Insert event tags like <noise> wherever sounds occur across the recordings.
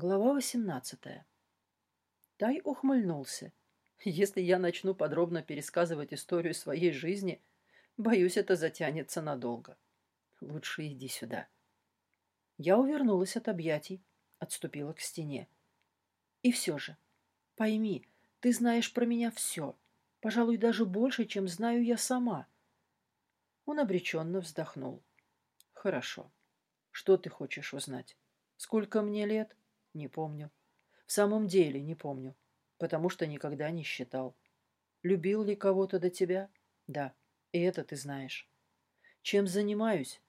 Глава 18. Тай ухмыльнулся. Если я начну подробно пересказывать историю своей жизни, боюсь, это затянется надолго. Лучше иди сюда. Я увернулась от объятий, отступила к стене. И все же, пойми, ты знаешь про меня все, пожалуй, даже больше, чем знаю я сама. Он обреченно вздохнул. Хорошо. Что ты хочешь узнать? Сколько мне лет? Не помню. В самом деле не помню, потому что никогда не считал. Любил ли кого-то до тебя? Да, и это ты знаешь. Чем занимаюсь?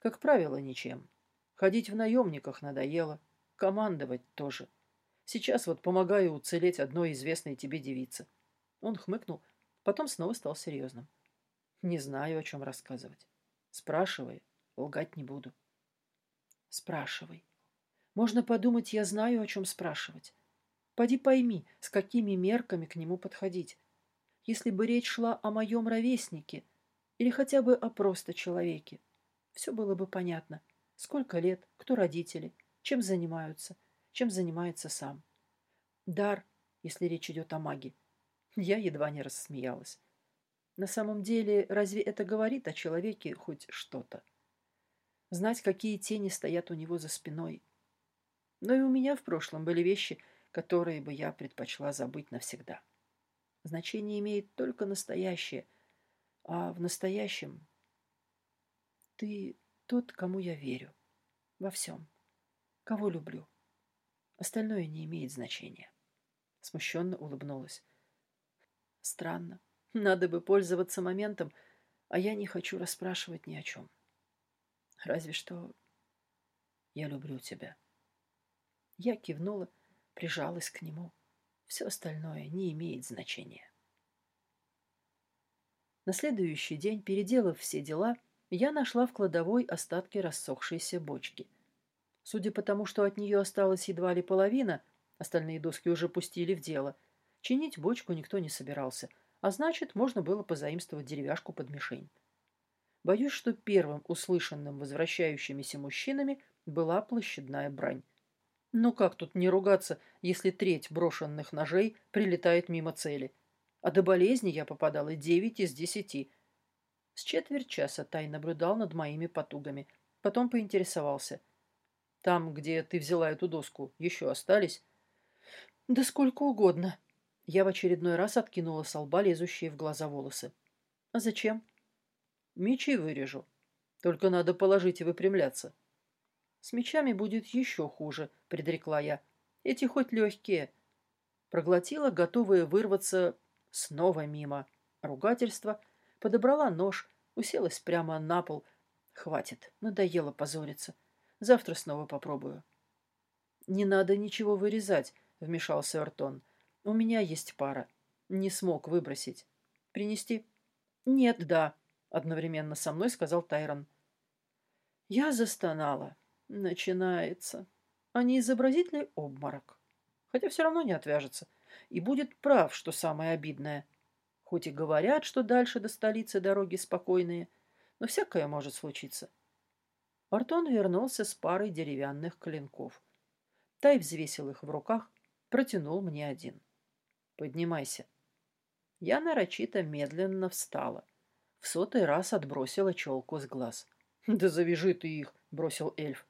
Как правило, ничем. Ходить в наемниках надоело, командовать тоже. Сейчас вот помогаю уцелеть одной известной тебе девице. Он хмыкнул, потом снова стал серьезным. Не знаю, о чем рассказывать. Спрашивай, лгать не буду. Спрашивай. Можно подумать, я знаю, о чем спрашивать. Поди пойми, с какими мерками к нему подходить. Если бы речь шла о моем ровеснике или хотя бы о просто человеке, все было бы понятно. Сколько лет, кто родители, чем занимаются, чем занимается сам. Дар, если речь идет о маге. Я едва не рассмеялась. На самом деле, разве это говорит о человеке хоть что-то? Знать, какие тени стоят у него за спиной – но и у меня в прошлом были вещи, которые бы я предпочла забыть навсегда. Значение имеет только настоящее, а в настоящем ты тот, кому я верю. Во всем. Кого люблю. Остальное не имеет значения. Смущенно улыбнулась. Странно. Надо бы пользоваться моментом, а я не хочу расспрашивать ни о чем. Разве что я люблю тебя. Я кивнула, прижалась к нему. Все остальное не имеет значения. На следующий день, переделав все дела, я нашла в кладовой остатки рассохшейся бочки. Судя по тому, что от нее осталась едва ли половина, остальные доски уже пустили в дело, чинить бочку никто не собирался, а значит, можно было позаимствовать деревяшку под мишень. Боюсь, что первым услышанным возвращающимися мужчинами была площадная брань. Ну как тут не ругаться, если треть брошенных ножей прилетает мимо цели? А до болезни я попадала девять из десяти. С четверть часа Тай наблюдал над моими потугами. Потом поинтересовался. «Там, где ты взяла эту доску, еще остались?» «Да сколько угодно». Я в очередной раз откинула с лба лезущие в глаза волосы. «А зачем?» «Мечи вырежу. Только надо положить и выпрямляться». С мечами будет еще хуже, предрекла я. Эти хоть легкие. Проглотила, готовая вырваться снова мимо. Ругательство. Подобрала нож, уселась прямо на пол. Хватит, надоело позориться. Завтра снова попробую. Не надо ничего вырезать, вмешался Артон. У меня есть пара. Не смог выбросить. Принести? Нет, да, одновременно со мной сказал Тайрон. Я застонала. Начинается. А не изобразит ли обморок? Хотя все равно не отвяжется. И будет прав, что самое обидное. Хоть и говорят, что дальше до столицы дороги спокойные, но всякое может случиться. Артон вернулся с парой деревянных клинков. Тай взвесил их в руках, протянул мне один. «Поднимайся». Я нарочито медленно встала. В сотый раз отбросила челку с глаз. «Да завяжи ты их!» — бросил эльф.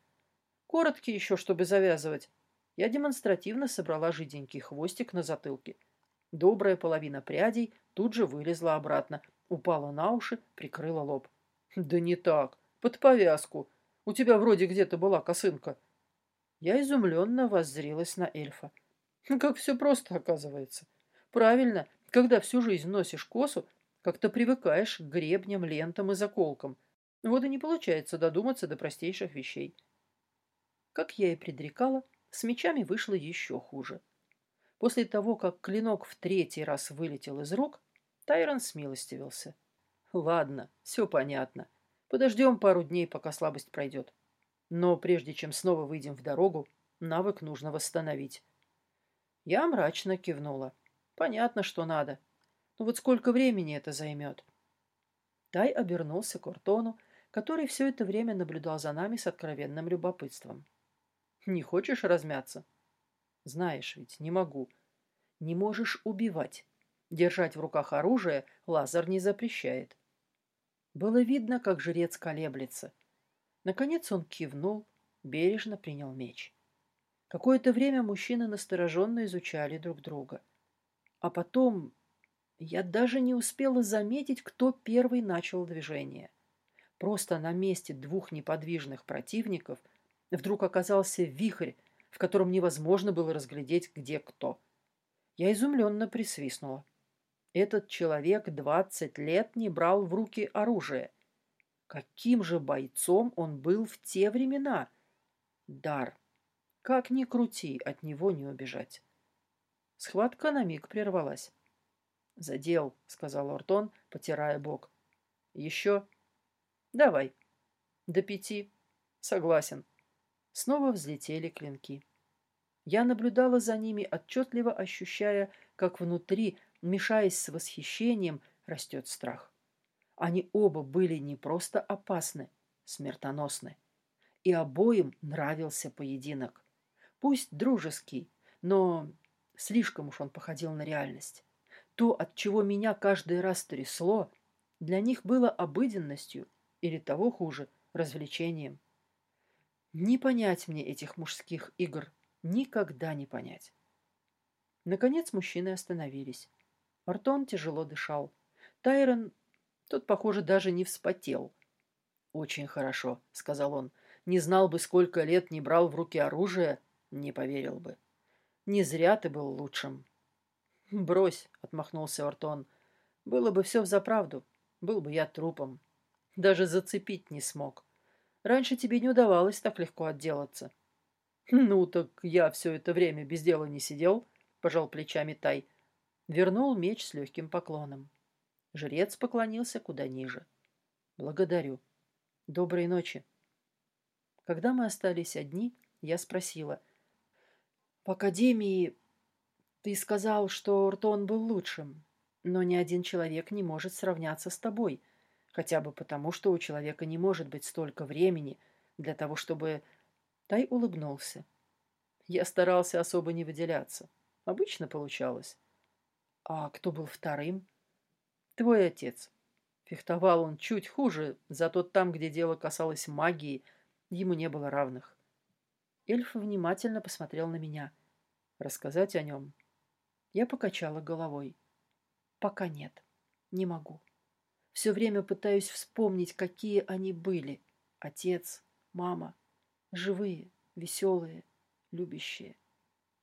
Короткий еще, чтобы завязывать. Я демонстративно собрала жиденький хвостик на затылке. Добрая половина прядей тут же вылезла обратно, упала на уши, прикрыла лоб. «Да не так. Под повязку. У тебя вроде где-то была косынка». Я изумленно воззрилась на эльфа. Как все просто оказывается. Правильно, когда всю жизнь носишь косу, как-то привыкаешь к гребням, лентам и заколкам. Вот и не получается додуматься до простейших вещей. Как я и предрекала, с мечами вышло еще хуже. После того, как клинок в третий раз вылетел из рук, Тайрон смилостивился. «Ладно, все понятно. Подождем пару дней, пока слабость пройдет. Но прежде чем снова выйдем в дорогу, навык нужно восстановить». Я мрачно кивнула. «Понятно, что надо. Но вот сколько времени это займет?» Тай обернулся к Ортону, который все это время наблюдал за нами с откровенным любопытством. Не хочешь размяться? Знаешь ведь, не могу. Не можешь убивать. Держать в руках оружие Лазар не запрещает. Было видно, как жрец колеблется. Наконец он кивнул, бережно принял меч. Какое-то время мужчины настороженно изучали друг друга. А потом я даже не успела заметить, кто первый начал движение. Просто на месте двух неподвижных противников вдруг оказался вихрь, в котором невозможно было разглядеть, где кто. Я изумленно присвистнула. Этот человек двадцать лет не брал в руки оружие. Каким же бойцом он был в те времена? Дар. Как ни крути, от него не убежать. Схватка на миг прервалась. «Задел», — сказал Ортон, потирая бок. «Еще?» «Давай». «До пяти». «Согласен». Снова взлетели клинки. Я наблюдала за ними, отчетливо ощущая, как внутри, мешаясь с восхищением, растет страх. Они оба были не просто опасны, смертоносны. И обоим нравился поединок. Пусть дружеский, но слишком уж он походил на реальность. То, от чего меня каждый раз трясло, для них было обыденностью или, того хуже, развлечением. Не понять мне этих мужских игр, никогда не понять. Наконец мужчины остановились. Артон тяжело дышал. Тайрон, тот, похоже, даже не вспотел. «Очень хорошо», — сказал он. «Не знал бы, сколько лет не брал в руки оружие, не поверил бы. Не зря ты был лучшим». «Брось», — отмахнулся Артон. «Было бы все взаправду. Был бы я трупом. Даже зацепить не смог. Раньше тебе не удавалось так легко отделаться». «Ну, так я все это время без дела не сидел», — пожал плечами Тай. Вернул меч с легким поклоном. Жрец поклонился куда ниже. «Благодарю. Доброй ночи». Когда мы остались одни, я спросила. «В академии ты сказал, что Ртон был лучшим, но ни один человек не может сравняться с тобой, хотя бы потому, что у человека не может быть столько времени для того, чтобы...» Тай улыбнулся. Я старался особо не выделяться. Обычно получалось. А кто был вторым? Твой отец. Фехтовал он чуть хуже, зато там, где дело касалось магии, ему не было равных. Эльф внимательно посмотрел на меня. Рассказать о нем? Я покачала головой. Пока нет. Не могу. Все время пытаюсь вспомнить, какие они были. Отец, мама. Живые, веселые, любящие.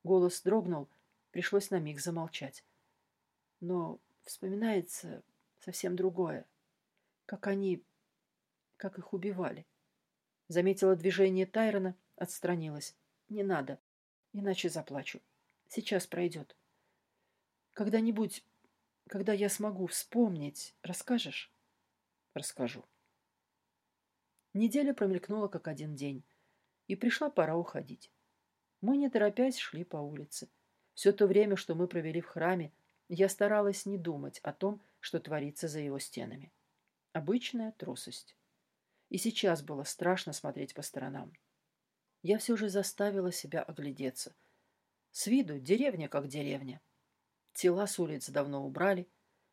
Голос дрогнул, пришлось на миг замолчать но вспоминается совсем другое. Как они... как их убивали. Заметила движение Тайрона, отстранилась. Не надо, иначе заплачу. Сейчас пройдет. Когда-нибудь, когда я смогу вспомнить, расскажешь? Расскажу. Неделя промелькнула, как один день, и пришла пора уходить. Мы, не торопясь, шли по улице. Все то время, что мы провели в храме, я старалась не думать о том, что творится за его стенами. Обычная трусость. И сейчас было страшно смотреть по сторонам. Я все же заставила себя оглядеться. С виду деревня как деревня. Тела с улиц давно убрали.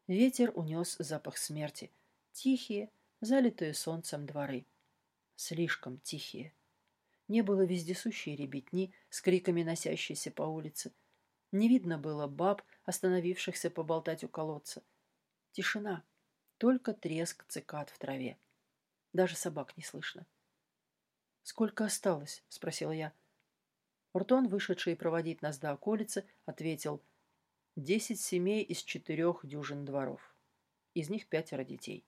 Ветер унес запах смерти. Тихие, залитые солнцем дворы. Слишком тихие. Не было вездесущей ребятни с криками носящейся по улице. Не видно было баб, остановившихся поболтать у колодца. Тишина, только треск цикад в траве. Даже собак не слышно. «Сколько осталось?» — спросила я. Уртон, вышедший проводить нас до околицы, ответил «Десять семей из четырех дюжин дворов. Из них пятеро детей».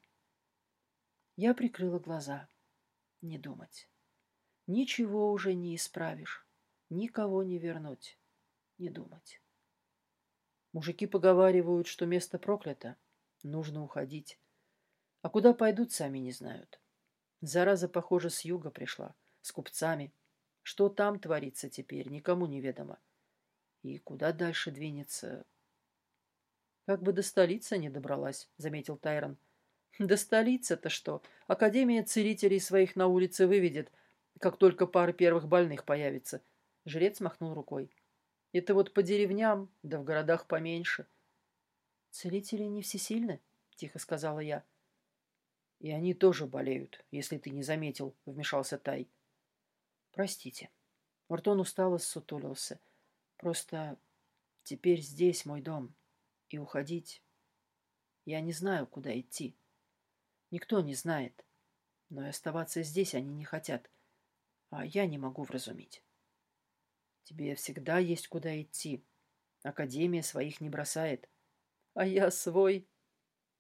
Я прикрыла глаза. Не думать. Ничего уже не исправишь. Никого не вернуть не думать. Мужики поговаривают, что место проклято. Нужно уходить. А куда пойдут, сами не знают. Зараза, похоже, с юга пришла, с купцами. Что там творится теперь, никому не ведомо. И куда дальше двинется? Как бы до столицы не добралась, заметил Тайрон. До столицы-то что? Академия целителей своих на улице выведет, как только пара первых больных появится. Жрец махнул рукой. Это вот по деревням, да в городах поменьше. Целители не всесильны, тихо сказала я. И они тоже болеют, если ты не заметил, вмешался Тай. Простите. Мартон устало ссутулился. Просто теперь здесь мой дом, и уходить я не знаю, куда идти. Никто не знает. Но и оставаться здесь они не хотят. А я не могу вразумить. Тебе всегда есть куда идти. Академия своих не бросает. А я свой.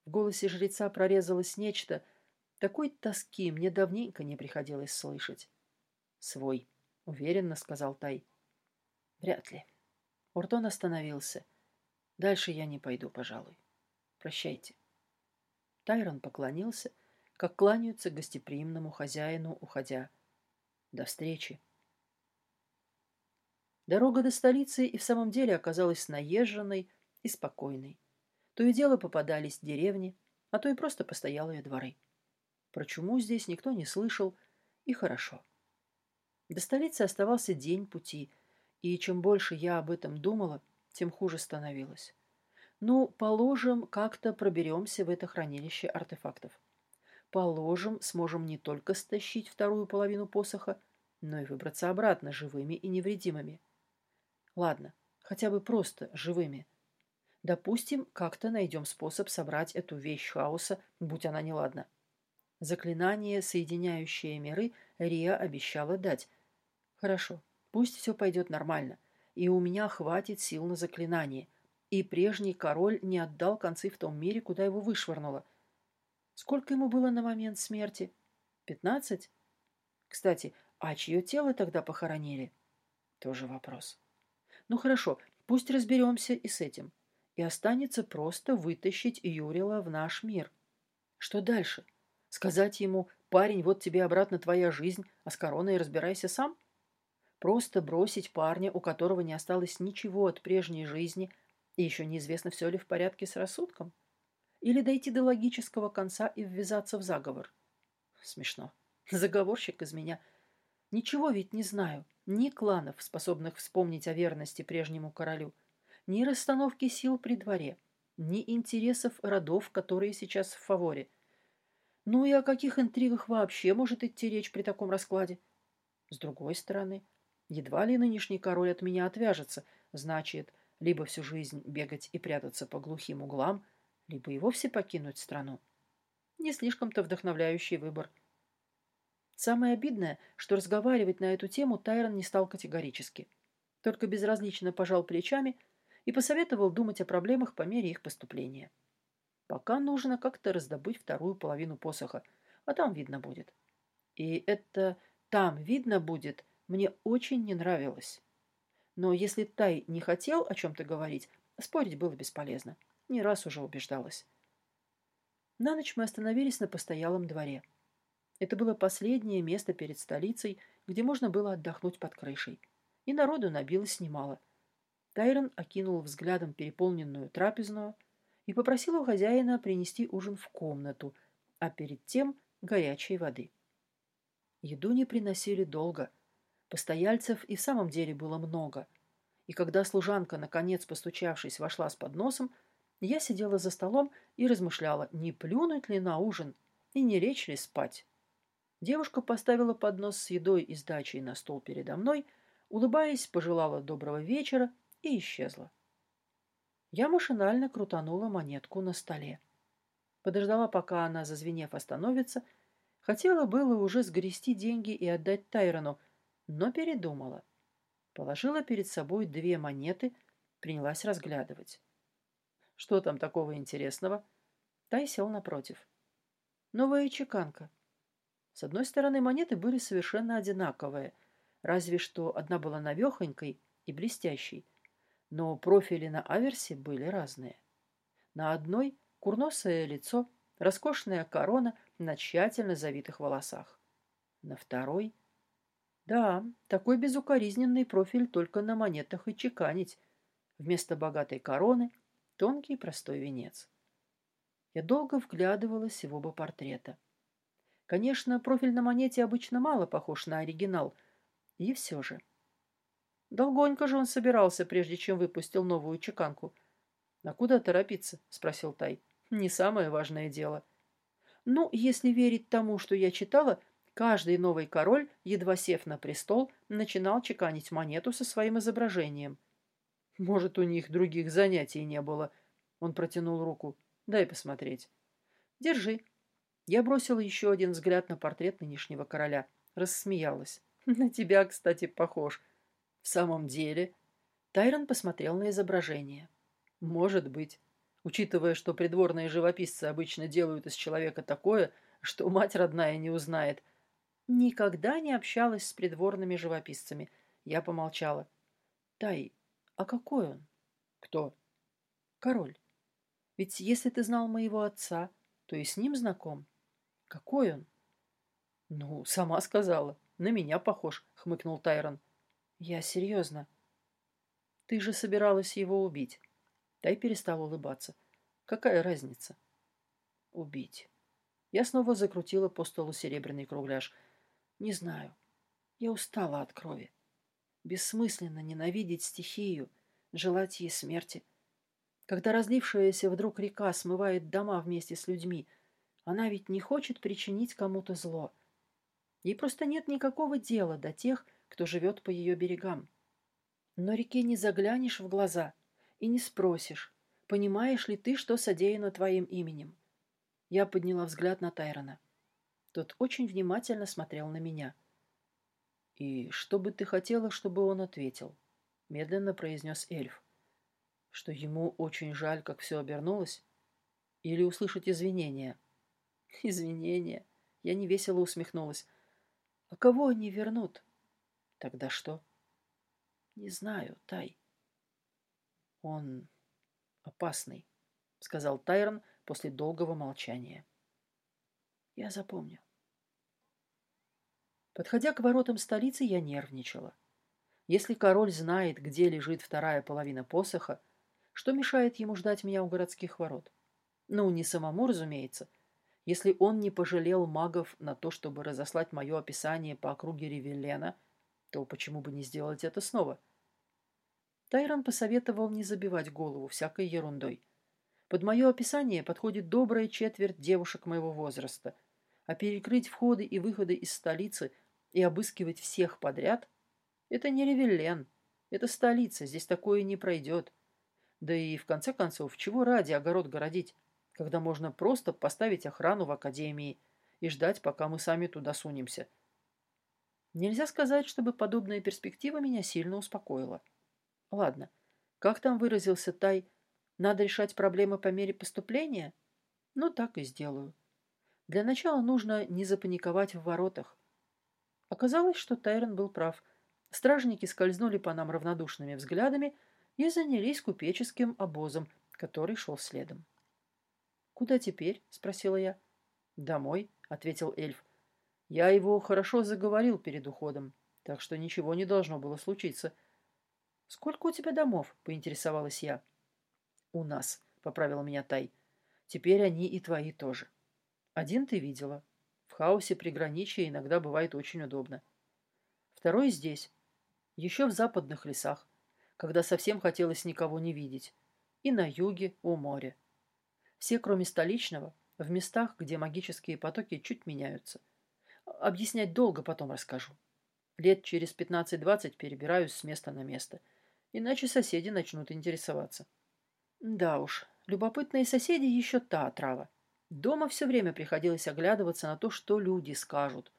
В голосе жреца прорезалось нечто. Такой тоски мне давненько не приходилось слышать. Свой, уверенно сказал Тай. Вряд ли. Уртон остановился. Дальше я не пойду, пожалуй. Прощайте. Тайрон поклонился, как кланяются гостеприимному хозяину, уходя. До встречи. Дорога до столицы и в самом деле оказалась наезженной и спокойной. То и дело попадались деревни, а то и просто постоялые дворы. Про чуму здесь никто не слышал, и хорошо. До столицы оставался день пути, и чем больше я об этом думала, тем хуже становилось. Ну, положим, как-то проберемся в это хранилище артефактов. Положим, сможем не только стащить вторую половину посоха, но и выбраться обратно живыми и невредимыми. Ладно, хотя бы просто живыми. Допустим, как-то найдем способ собрать эту вещь хаоса, будь она неладна. Заклинание, соединяющее миры, Рия обещала дать. Хорошо, пусть все пойдет нормально, и у меня хватит сил на заклинание – и прежний король не отдал концы в том мире, куда его вышвырнуло. Сколько ему было на момент смерти? Пятнадцать? Кстати, а чье тело тогда похоронили? Тоже вопрос. Ну хорошо, пусть разберемся и с этим. И останется просто вытащить Юрила в наш мир. Что дальше? Сказать ему, парень, вот тебе обратно твоя жизнь, а с короной разбирайся сам? Просто бросить парня, у которого не осталось ничего от прежней жизни – и еще неизвестно, все ли в порядке с рассудком. Или дойти до логического конца и ввязаться в заговор. Смешно. <laughs> Заговорщик из меня. Ничего ведь не знаю. Ни кланов, способных вспомнить о верности прежнему королю, ни расстановки сил при дворе, ни интересов родов, которые сейчас в фаворе. Ну и о каких интригах вообще может идти речь при таком раскладе? С другой стороны, едва ли нынешний король от меня отвяжется, значит, либо всю жизнь бегать и прятаться по глухим углам, либо и вовсе покинуть страну. Не слишком-то вдохновляющий выбор. Самое обидное, что разговаривать на эту тему Тайрон не стал категорически. Только безразлично пожал плечами и посоветовал думать о проблемах по мере их поступления. Пока нужно как-то раздобыть вторую половину посоха, а там видно будет. И это «там видно будет» мне очень не нравилось. Но если Тай не хотел о чем-то говорить, спорить было бесполезно. Не раз уже убеждалась. На ночь мы остановились на постоялом дворе. Это было последнее место перед столицей, где можно было отдохнуть под крышей. И народу набилось немало. Тайрон окинул взглядом переполненную трапезную и попросил у хозяина принести ужин в комнату, а перед тем горячей воды. Еду не приносили долго – Постояльцев и в самом деле было много. И когда служанка, наконец постучавшись, вошла с подносом, я сидела за столом и размышляла, не плюнуть ли на ужин и не лечь ли спать. Девушка поставила поднос с едой и сдачей на стол передо мной, улыбаясь, пожелала доброго вечера и исчезла. Я машинально крутанула монетку на столе. Подождала, пока она, зазвенев, остановится. Хотела было уже сгрести деньги и отдать Тайрону, но передумала. Положила перед собой две монеты, принялась разглядывать. Что там такого интересного? Тай сел напротив. Новая чеканка. С одной стороны, монеты были совершенно одинаковые, разве что одна была навехонькой и блестящей, но профили на аверсе были разные. На одной курносое лицо, роскошная корона на тщательно завитых волосах. На второй да, такой безукоризненный профиль только на монетах и чеканить. Вместо богатой короны тонкий простой венец. Я долго вглядывалась в оба портрета. Конечно, профиль на монете обычно мало похож на оригинал, и все же. Долгонько же он собирался, прежде чем выпустил новую чеканку. «А куда торопиться?» — спросил Тай. «Не самое важное дело». «Ну, если верить тому, что я читала, каждый новый король, едва сев на престол, начинал чеканить монету со своим изображением». «Может, у них других занятий не было?» Он протянул руку. «Дай посмотреть». «Держи». Я бросила еще один взгляд на портрет нынешнего короля. Рассмеялась. <laughs> «На тебя, кстати, похож». «В самом деле?» Тайрон посмотрел на изображение. «Может быть. Учитывая, что придворные живописцы обычно делают из человека такое, что мать родная не узнает». Никогда не общалась с придворными живописцами. Я помолчала. «Тай, а какой он?» «Кто?» «Король. Ведь если ты знал моего отца, то и с ним знаком. Какой он?» «Ну, сама сказала. На меня похож», — хмыкнул Тайрон. «Я серьезно. Ты же собиралась его убить». Тай перестал улыбаться. «Какая разница?» «Убить». Я снова закрутила по столу серебряный кругляш. «Не знаю. Я устала от крови. Бессмысленно ненавидеть стихию, желать ей смерти. Когда разлившаяся вдруг река смывает дома вместе с людьми, она ведь не хочет причинить кому-то зло. Ей просто нет никакого дела до тех, кто живет по ее берегам. Но реке не заглянешь в глаза и не спросишь, понимаешь ли ты, что содеяно твоим именем. Я подняла взгляд на Тайрона. Тот очень внимательно смотрел на меня. «И что бы ты хотела, чтобы он ответил?» — медленно произнес эльф. «Что ему очень жаль, как все обернулось? Или услышать извинения?» <laughs> «Извинения?» — я невесело усмехнулась. «А кого они вернут?» Тогда что? Не знаю, Тай. Он опасный, сказал Тайрон после долгого молчания. Я запомню. Подходя к воротам столицы, я нервничала. Если король знает, где лежит вторая половина посоха, что мешает ему ждать меня у городских ворот? Ну, не самому, разумеется. Если он не пожалел магов на то, чтобы разослать мое описание по округе Ревелена — то почему бы не сделать это снова? Тайрон посоветовал не забивать голову всякой ерундой. Под мое описание подходит добрая четверть девушек моего возраста, а перекрыть входы и выходы из столицы и обыскивать всех подряд – это не Ревеллен, это столица, здесь такое не пройдет. Да и, в конце концов, чего ради огород городить, когда можно просто поставить охрану в академии и ждать, пока мы сами туда сунемся – Нельзя сказать, чтобы подобная перспектива меня сильно успокоила. Ладно, как там выразился Тай, надо решать проблемы по мере поступления? Ну, так и сделаю. Для начала нужно не запаниковать в воротах. Оказалось, что Тайрон был прав. Стражники скользнули по нам равнодушными взглядами и занялись купеческим обозом, который шел следом. «Куда теперь?» — спросила я. «Домой», — ответил эльф. Я его хорошо заговорил перед уходом, так что ничего не должно было случиться. «Сколько у тебя домов?» — поинтересовалась я. «У нас», — поправил меня Тай. «Теперь они и твои тоже. Один ты видела. В хаосе приграничья иногда бывает очень удобно. Второй здесь, еще в западных лесах, когда совсем хотелось никого не видеть, и на юге у моря. Все, кроме столичного, в местах, где магические потоки чуть меняются — Объяснять долго, потом расскажу. Лет через 15-20 перебираюсь с места на место. Иначе соседи начнут интересоваться. Да уж, любопытные соседи еще та отрава. Дома все время приходилось оглядываться на то, что люди скажут.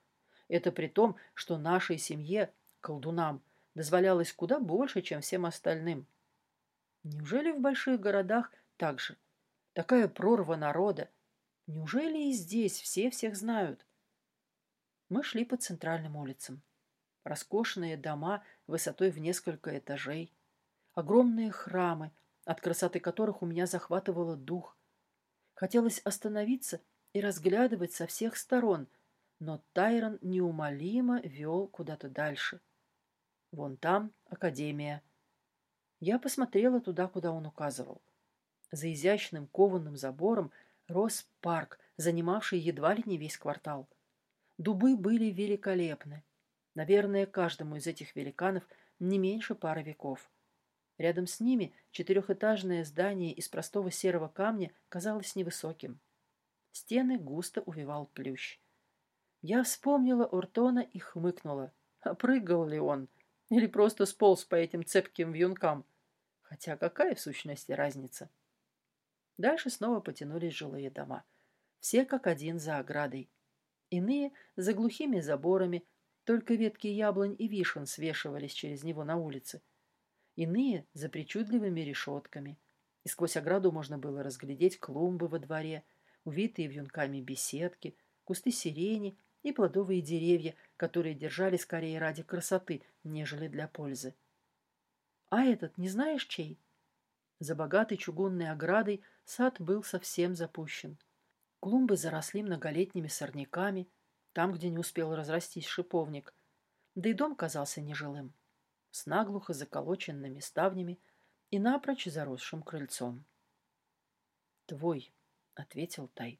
Это при том, что нашей семье, колдунам, дозволялось куда больше, чем всем остальным. Неужели в больших городах так же? Такая прорва народа. Неужели и здесь все всех знают? Мы шли по центральным улицам. Роскошные дома высотой в несколько этажей. Огромные храмы, от красоты которых у меня захватывало дух. Хотелось остановиться и разглядывать со всех сторон, но Тайрон неумолимо вел куда-то дальше. Вон там академия. Я посмотрела туда, куда он указывал. За изящным кованым забором рос парк, занимавший едва ли не весь квартал. Дубы были великолепны. Наверное, каждому из этих великанов не меньше пары веков. Рядом с ними четырехэтажное здание из простого серого камня казалось невысоким. Стены густо увивал плющ. Я вспомнила Уртона и хмыкнула. А прыгал ли он? Или просто сполз по этим цепким вьюнкам? Хотя какая в сущности разница? Дальше снова потянулись жилые дома. Все как один за оградой. Иные за глухими заборами, только ветки яблонь и вишен свешивались через него на улице. Иные за причудливыми решетками. И сквозь ограду можно было разглядеть клумбы во дворе, увитые вьюнками беседки, кусты сирени и плодовые деревья, которые держали скорее ради красоты, нежели для пользы. «А этот не знаешь чей?» За богатой чугунной оградой сад был совсем запущен. Клумбы заросли многолетними сорняками, там, где не успел разрастись шиповник, да и дом казался нежилым, с наглухо заколоченными ставнями и напрочь заросшим крыльцом. «Твой», — ответил Тай.